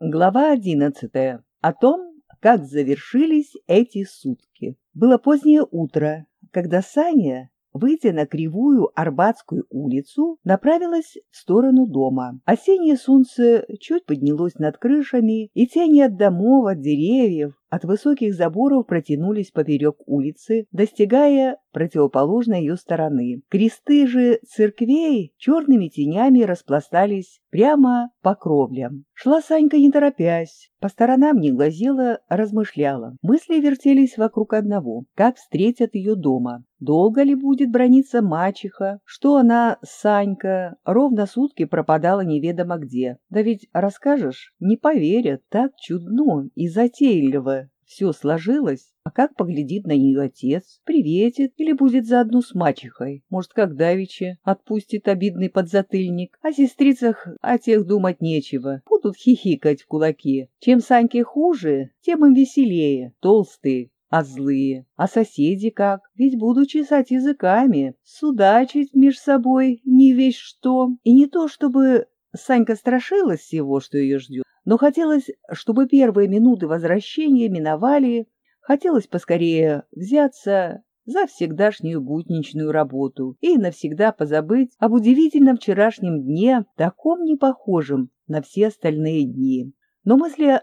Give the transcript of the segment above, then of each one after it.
Глава одиннадцатая. О том, как завершились эти сутки. Было позднее утро, когда Саня выйдя на кривую Арбатскую улицу, направилась в сторону дома. Осеннее солнце чуть поднялось над крышами, и тени от домов, от деревьев, от высоких заборов протянулись поперек улицы, достигая противоположной ее стороны. Кресты же церквей черными тенями распластались прямо по кровлям. Шла Санька не торопясь, по сторонам не глазела, размышляла. Мысли вертелись вокруг одного. Как встретят ее дома? Долго ли будет брониться мачеха? Что она, Санька, ровно сутки пропадала неведомо где? Да ведь расскажешь, не поверят, так чудно и затейливо все сложилось, а как поглядит на нее отец, приветит или будет заодно с мачехой, может, как давеча, отпустит обидный подзатыльник, о сестрицах о тех думать нечего, будут хихикать в кулаки. Чем Саньке хуже, тем им веселее, толстые, а злые. А соседи как? Ведь буду чесать языками, судачить меж собой не весь что. И не то, чтобы Санька страшилась всего, что ее ждет, но хотелось, чтобы первые минуты возвращения миновали, хотелось поскорее взяться за всегдашнюю будничную работу и навсегда позабыть об удивительном вчерашнем дне, таком непохожем на все остальные дни. Но мысли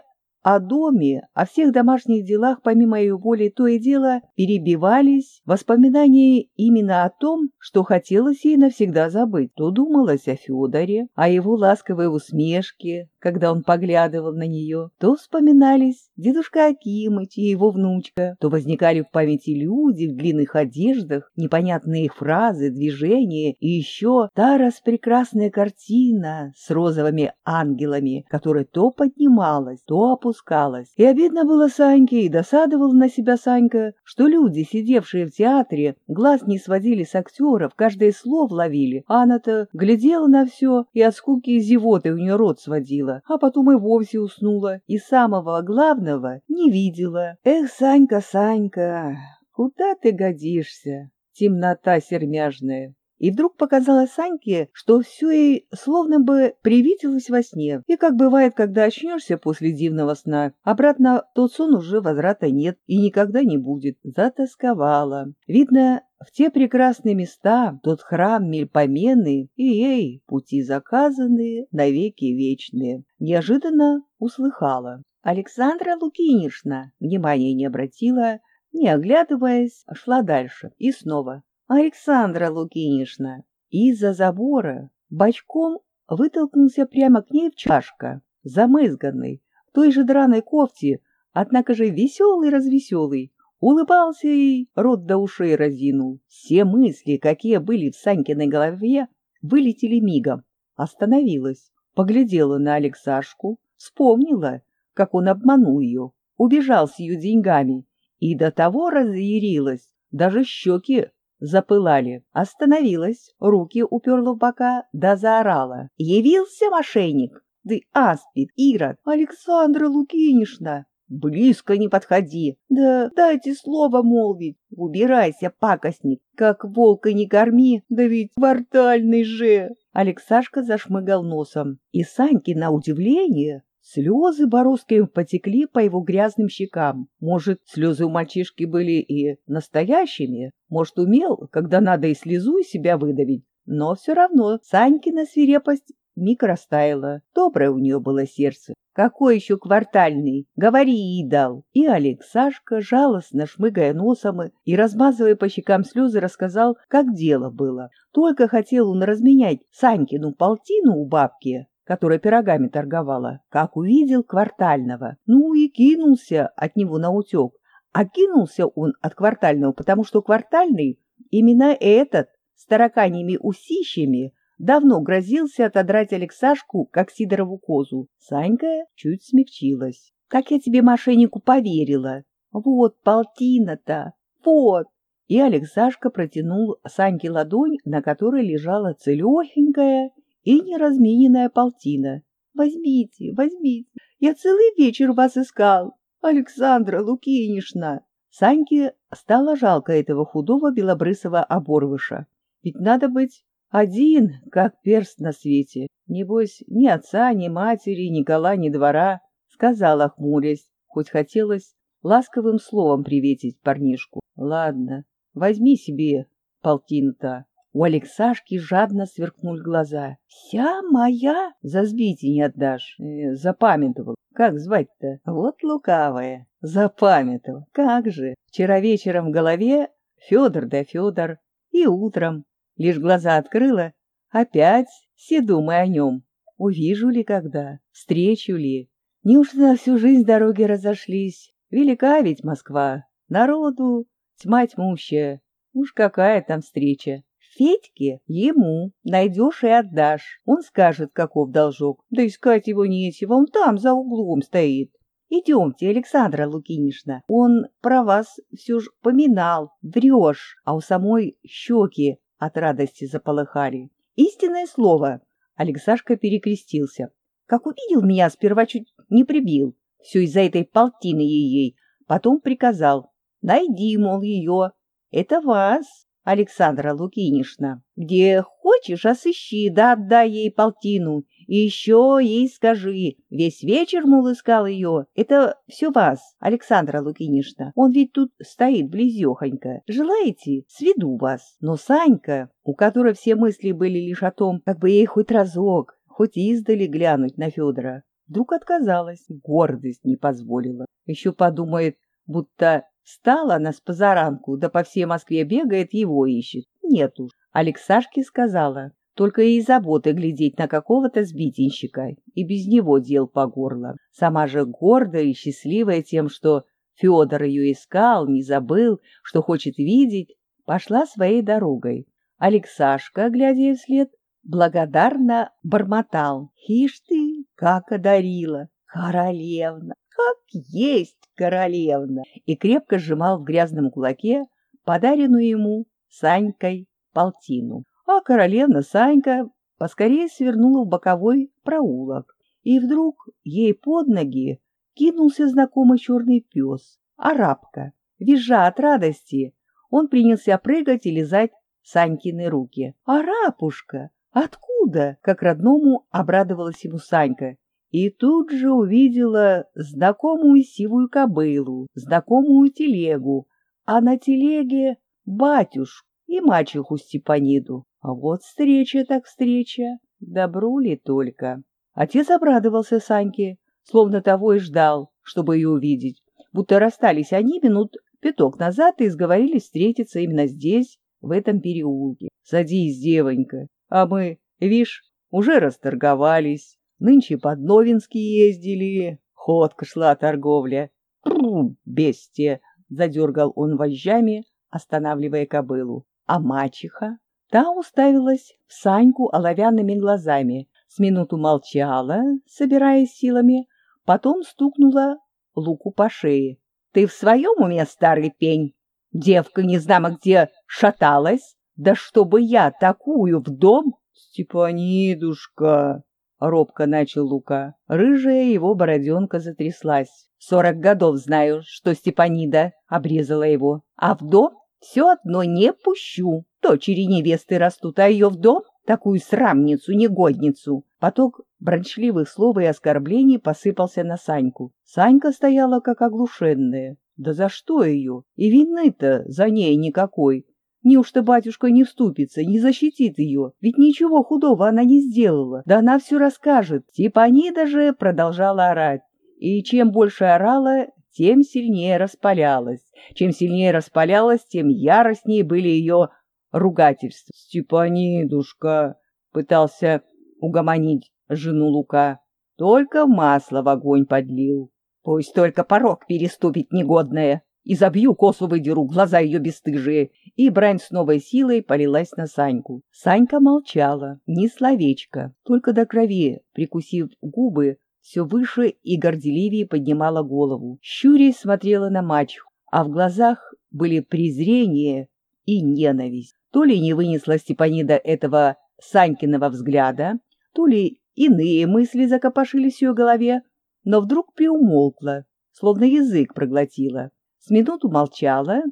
о доме, о всех домашних делах помимо ее воли то и дело перебивались воспоминания именно о том, что хотелось ей навсегда забыть. То думалось о Федоре, о его ласковой усмешке, когда он поглядывал на нее, то вспоминались дедушка Акимыч и его внучка, то возникали в памяти люди в длинных одеждах, непонятные фразы, движения и еще та распрекрасная картина с розовыми ангелами, которая то поднималась, то опускалась. И обидно было Саньке, и досадовал на себя Санька, что люди, сидевшие в театре, глаз не сводили с актеров, каждое слово ловили, а она-то глядела на все и от скуки и зевоты у нее рот сводила а потом и вовсе уснула, и самого главного не видела. Эх, Санька, Санька, куда ты годишься? Темнота сермяжная. И вдруг показалось Саньке, что все ей словно бы привиделось во сне. И как бывает, когда очнешься после дивного сна, обратно тот сон уже возврата нет и никогда не будет. Затасковала. Видно, в те прекрасные места, тот храм Мельпомены и ей пути заказанные, навеки вечные. Неожиданно услыхала. Александра Лукинишна внимания не обратила, не оглядываясь, шла дальше. И снова. Александра Лукинишна. Из-за забора бочком вытолкнулся прямо к ней в чашка, замызганный, в той же драной кофте, однако же веселый-развеселый, Улыбался и рот до ушей разинул. Все мысли, какие были в Санькиной голове, вылетели мигом. Остановилась, поглядела на Алексашку, вспомнила, как он обманул ее, убежал с ее деньгами, и до того разъярилась, даже щеки запылали. Остановилась, руки уперла в бока, да заорала. «Явился мошенник! Ты аспид, Ирод! Александра Лукинишна!» Близко не подходи. Да дайте слово молвить. Убирайся, пакостник. Как волка не корми, да ведь квартальный же. Алексашка зашмыгал носом. И Саньки, на удивление, слезы бороздками потекли по его грязным щекам. Может, слезы у мальчишки были и настоящими? Может, умел, когда надо и слезу из себя выдавить? Но все равно Санькина свирепость миг растаяла. Доброе у нее было сердце. Какой еще квартальный? Говори, идол. И Алексашка, жалостно шмыгая носом и размазывая по щекам слезы, рассказал, как дело было. Только хотел он разменять Санькину полтину у бабки, которая пирогами торговала, как увидел квартального. Ну и кинулся от него на утек. А кинулся он от квартального, потому что квартальный именно этот с тараканьими усищами давно грозился отодрать Алексашку, как Сидорову козу. Санька чуть смягчилась. «Как я тебе, мошеннику, поверила! Вот полтина-то! Вот!» И Алексашка протянул Саньке ладонь, на которой лежала целехенькая и неразмененная полтина. «Возьмите, возьмите! Я целый вечер вас искал! Александра Лукинишна!» Саньке стало жалко этого худого белобрысого оборвыша. Ведь надо быть один, как перст на свете. Небось, ни отца, ни матери, ни кола, ни двора. сказала, хмурясь, хоть хотелось ласковым словом приветить парнишку. Ладно, возьми себе полтинта. У Алексашки жадно сверкнули глаза. «Вся моя? За сбитие не отдашь. Э, запамятовал. Как звать-то? Вот лукавая. Запамятовал. Как же. Вчера вечером в голове Федор да Федор. И утром. Лишь глаза открыла. Опять все думай о нем. Увижу ли когда? Встречу ли? Неужто на всю жизнь дороги разошлись? Велика ведь Москва. Народу тьма тьмущая. Уж какая там встреча. Федьке ему найдешь и отдашь. Он скажет, каков должок. Да искать его нечего, он там за углом стоит. Идемте, Александра Лукинишна. Он про вас все ж поминал. Врешь, а у самой щеки от радости заполыхали. Истинное слово. Алексашка перекрестился. Как увидел меня, сперва чуть не прибил. Все из-за этой полтины ей. Потом приказал. Найди, мол, ее. Это вас. Александра Лукинишна. Где хочешь, осыщи, да отдай ей полтину. И еще ей скажи, весь вечер, мол, искал ее. Это все вас, Александра Лукинишна. Он ведь тут стоит близехонько. Желаете? Сведу вас. Но Санька, у которой все мысли были лишь о том, как бы ей хоть разок, хоть издали глянуть на Федора, вдруг отказалась. Гордость не позволила. Еще подумает, будто Встала она с позаранку, да по всей Москве бегает, его ищет. Нет уж. Алексашке сказала, только и заботы глядеть на какого-то сбитенщика, и без него дел по горло. Сама же гордая и счастливая тем, что Федор ее искал, не забыл, что хочет видеть, пошла своей дорогой. Алексашка, глядя вслед, благодарно бормотал. «Ишь ты, как одарила! Королевна! Как есть королевна! И крепко сжимал в грязном кулаке подаренную ему Санькой полтину. А королевна Санька поскорее свернула в боковой проулок. И вдруг ей под ноги кинулся знакомый черный пес, арабка. Визжа от радости, он принялся прыгать и лизать Санькины руки. «Арапушка! Откуда?» — как родному обрадовалась ему Санька и тут же увидела знакомую сивую кобылу, знакомую телегу, а на телеге батюшку и мачеху Степаниду. А вот встреча так встреча, добру ли только. Отец обрадовался Саньке, словно того и ждал, чтобы ее увидеть, будто расстались они минут пяток назад и сговорились встретиться именно здесь, в этом переулке. Садись, девонька, а мы, вишь, уже расторговались. Нынче под Новинский ездили, ходка шла торговля. Пру, бестия! Задергал он вожжами, останавливая кобылу. А мачеха? Та уставилась в Саньку оловянными глазами, с минуту молчала, собираясь силами, потом стукнула Луку по шее. — Ты в своем уме, старый пень? Девка не знамо где шаталась? Да чтобы я такую в дом? — Степанидушка! — робко начал Лука. Рыжая его бороденка затряслась. «Сорок годов знаю, что Степанида обрезала его. А в дом все одно не пущу. Дочери невесты растут, а ее в дом такую срамницу, негодницу. Поток брончливых слов и оскорблений посыпался на Саньку. Санька стояла как оглушенная. Да за что ее? И вины-то за ней никакой. Неужто батюшка не вступится, не защитит ее? Ведь ничего худого она не сделала. Да она все расскажет. Типанида же продолжала орать. И чем больше орала, тем сильнее распалялась. Чем сильнее распалялась, тем яростнее были ее ругательства. «Степанидушка!» — пытался угомонить жену Лука. Только масло в огонь подлил. Пусть только порог переступит негодная и забью, косу выдеру, глаза ее бесстыжие. И брань с новой силой полилась на Саньку. Санька молчала, ни словечко, только до крови, прикусив губы, все выше и горделивее поднимала голову. Щурясь смотрела на мачеху, а в глазах были презрение и ненависть. То ли не вынесла Степанида этого Санькиного взгляда, то ли иные мысли закопошились в ее голове, но вдруг приумолкла, словно язык проглотила с минуту молчала,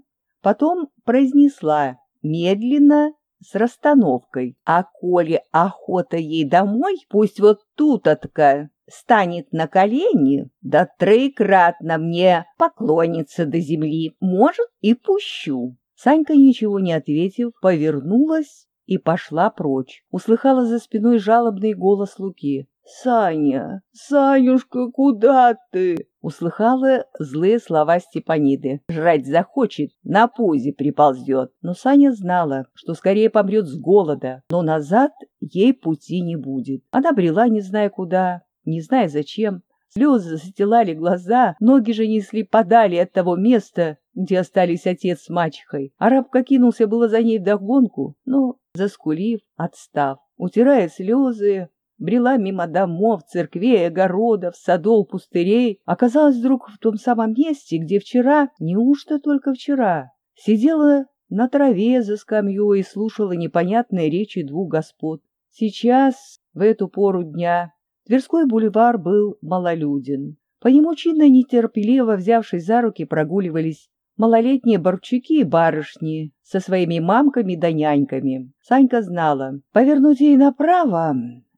потом произнесла медленно, с расстановкой. А коли охота ей домой, пусть вот тут-отка станет на колени, да троекратно мне поклонится до земли. Может, и пущу. Санька, ничего не ответив, повернулась и пошла прочь. Услыхала за спиной жалобный голос Луки. «Саня, Санюшка, куда ты?» Услыхала злые слова Степаниды. «Жрать захочет, на пузе приползет». Но Саня знала, что скорее помрет с голода, но назад ей пути не будет. Она брела, не зная куда, не зная зачем. Слезы застилали глаза, ноги же несли подали от того места, где остались отец с мачехой. Арабка кинулся было за ней вдогонку, но, заскулив, отстав, утирая слезы, брела мимо домов, церквей, огородов, садов, пустырей, оказалась вдруг в том самом месте, где вчера, неужто только вчера, сидела на траве за скамьей и слушала непонятные речи двух господ. Сейчас, в эту пору дня, Тверской бульвар был малолюден. По нему чинно нетерпеливо взявшись за руки прогуливались малолетние борчуки и барышни со своими мамками да няньками. Санька знала, повернуть ей направо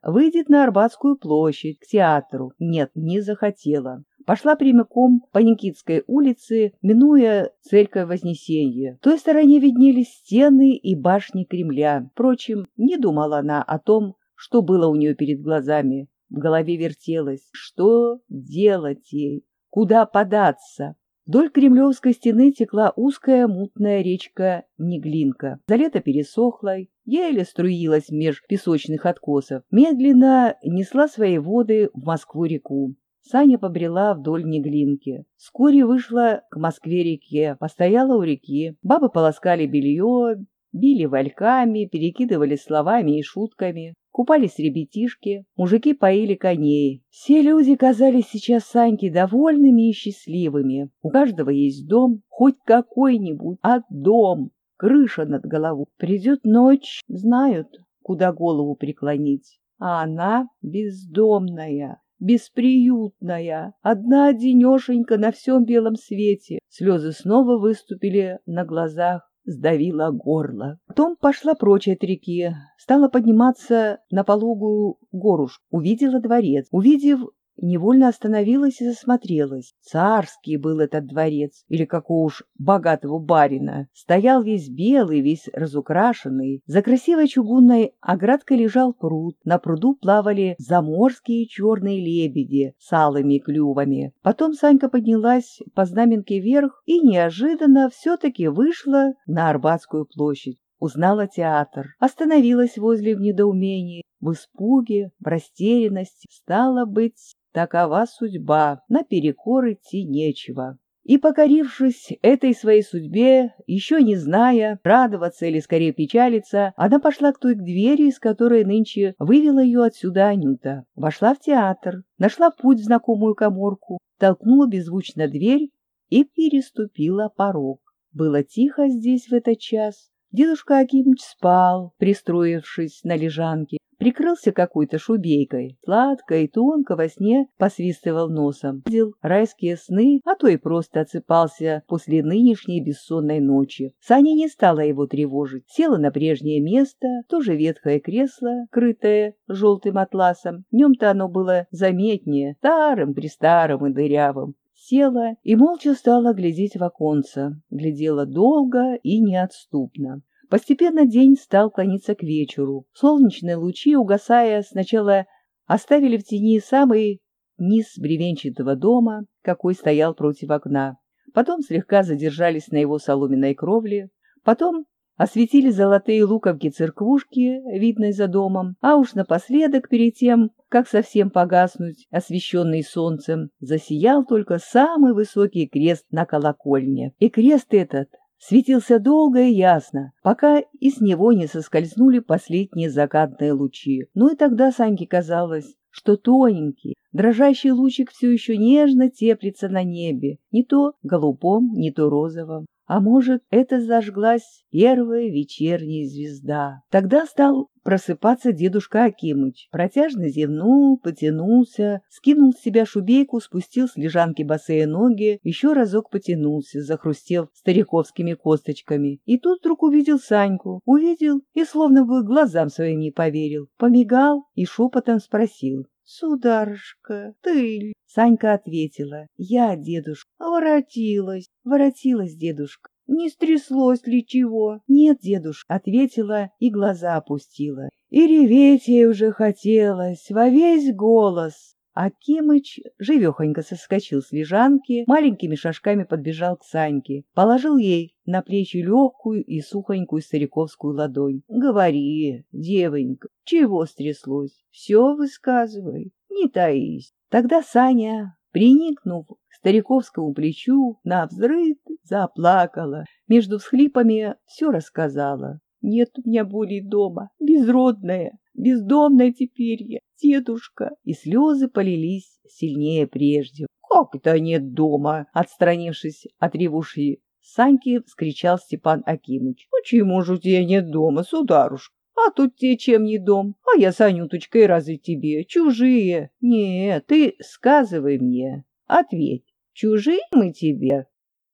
выйдет на Арбатскую площадь, к театру. Нет, не захотела. Пошла прямиком по Никитской улице, минуя церковь Вознесенья. В той стороне виднелись стены и башни Кремля. Впрочем, не думала она о том, что было у нее перед глазами. В голове вертелось, что делать ей, куда податься. Вдоль Кремлевской стены текла узкая мутная речка Неглинка. За лето пересохла, еле струилась меж песочных откосов. Медленно несла свои воды в Москву-реку. Саня побрела вдоль Неглинки. Вскоре вышла к Москве-реке, постояла у реки. Бабы полоскали белье, били вальками, перекидывали словами и шутками. Купались ребятишки, мужики поили коней. Все люди казались сейчас Саньке довольными и счастливыми. У каждого есть дом, хоть какой-нибудь, а дом, крыша над головой. Придет ночь, знают, куда голову преклонить. А она бездомная, бесприютная, одна одинешенька на всем белом свете. Слезы снова выступили на глазах сдавило горло. Потом пошла прочь от реки, стала подниматься на пологую горушку, увидела дворец. Увидев невольно остановилась и засмотрелась. Царский был этот дворец, или какого уж богатого барина. Стоял весь белый, весь разукрашенный. За красивой чугунной оградкой лежал пруд. На пруду плавали заморские черные лебеди с алыми клювами. Потом Санька поднялась по знаменке вверх и неожиданно все-таки вышла на Арбатскую площадь. Узнала театр, остановилась возле в недоумении, в испуге, в растерянности. Стало быть, Такова судьба, наперекор идти нечего. И, покорившись этой своей судьбе, еще не зная, радоваться или скорее печалиться, она пошла к той двери, из которой нынче вывела ее отсюда Анюта. Вошла в театр, нашла путь в знакомую коморку, толкнула беззвучно дверь и переступила порог. Было тихо здесь в этот час. Дедушка Акимыч спал, пристроившись на лежанке, прикрылся какой-то шубейкой, сладко и тонко во сне посвистывал носом, видел райские сны, а то и просто отсыпался после нынешней бессонной ночи. Саня не стала его тревожить, села на прежнее место, тоже ветхое кресло, крытое желтым атласом, в нем-то оно было заметнее, старым-престарым и дырявым, села и молча стала глядеть в оконце, глядела долго и неотступно. Постепенно день стал клониться к вечеру. Солнечные лучи, угасая, сначала оставили в тени самый низ бревенчатого дома, какой стоял против окна. Потом слегка задержались на его соломенной кровле. Потом осветили золотые луковки церквушки, видной за домом, а уж напоследок, перед тем, как совсем погаснуть, освещенный солнцем, засиял только самый высокий крест на колокольне. И крест этот светился долго и ясно, пока из него не соскользнули последние закатные лучи. Ну и тогда Саньке казалось, что тоненький, дрожащий лучик все еще нежно теплится на небе, не то голубом, не то розовым. А может, это зажглась первая вечерняя звезда. Тогда стал просыпаться дедушка Акимыч. Протяжно зевнул, потянулся, скинул с себя шубейку, спустил с лежанки босые ноги, еще разок потянулся, захрустев стариковскими косточками. И тут вдруг увидел Саньку. Увидел и словно бы глазам своим не поверил. Помигал и шепотом спросил. Сударушка, ты Санька ответила. Я, дедушка. Воротилась. Воротилась, дедушка. Не стряслось ли чего? Нет, дедушка, ответила и глаза опустила. И реветь ей уже хотелось во весь голос. Акимыч живехонько соскочил с лежанки, маленькими шажками подбежал к Саньке, положил ей на плечи легкую и сухонькую стариковскую ладонь. — Говори, девонька, чего стряслось? Все высказывай, не таись. Тогда Саня, приникнув к стариковскому плечу, на взрыв заплакала, между всхлипами все рассказала. Нет у меня боли дома, безродная, бездомная теперь я, дедушка. И слезы полились сильнее прежде. Как это нет дома? Отстранившись от ревуши Саньки, вскричал Степан Акимыч. Почему же у тебя нет дома, сударушка? А тут тебе чем не дом? А я с Анюточкой разве тебе? Чужие? Нет, ты сказывай мне. Ответь, чужие мы тебе?